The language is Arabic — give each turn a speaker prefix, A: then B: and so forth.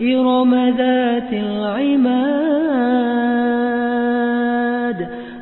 A: إرم ذات العماد.